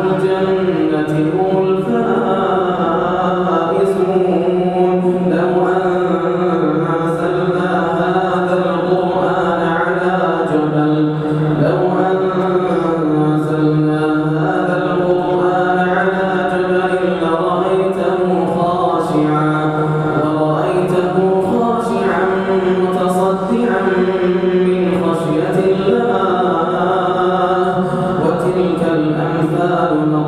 الجنة له